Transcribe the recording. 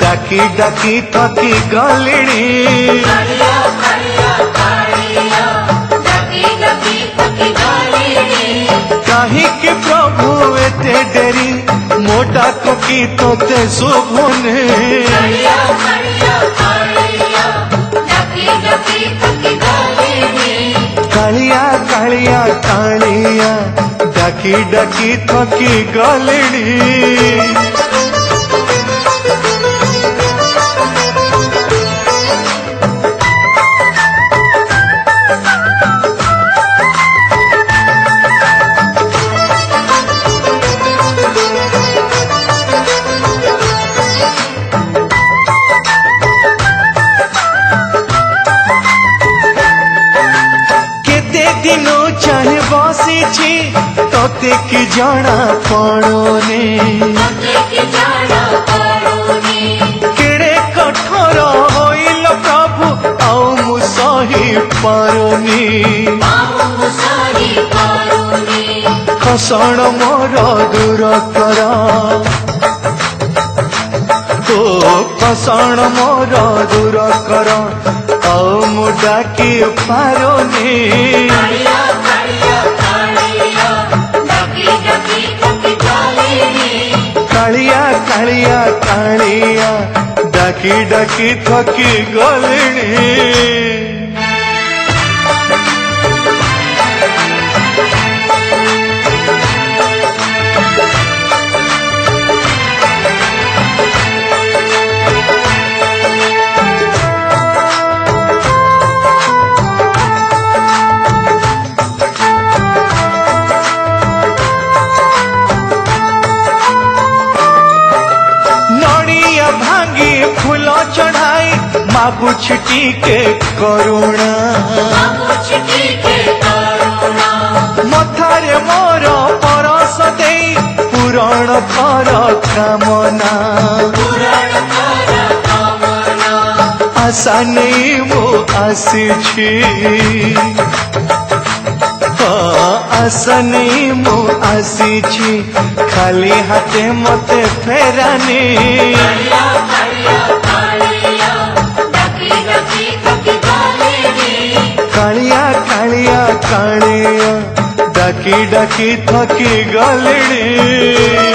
ডাকি ডাকি থকি গলিণী কাহিকি প্রভু এতে ডেরি মোটা কুকি তোতে শোভনে কালিয়া কালিয়া কালিয়া ডাকি ডাকি থকি গলিণী चाहे बॉसी छी तोते जाना पड़ो केड़े कठोर होइल प्रभु आउ मु सही पारोनी खसण मोर दूर कर ओ खसण मोर दूर कर ଆଉ ମୁଁ ଡାକି ପାରୁନି কালিয়া কালিয়া ডাকি ডাকি থকি গলিনী दिया भांगी फूलों चढ़ाई माँ बुछटी के करुणा मथारे मोर परस दे पुराण पर कामना आशा नहीं मो आसी हाँ, आशा नहीं मो ଆସିଛି ଖାଲି ହାତେ ମୋତେ ଫେରାନି କାଳିଆ କାଳିଆ କାଳିଆ ଡାକି ଡାକି ଥକି ଗଲିଣି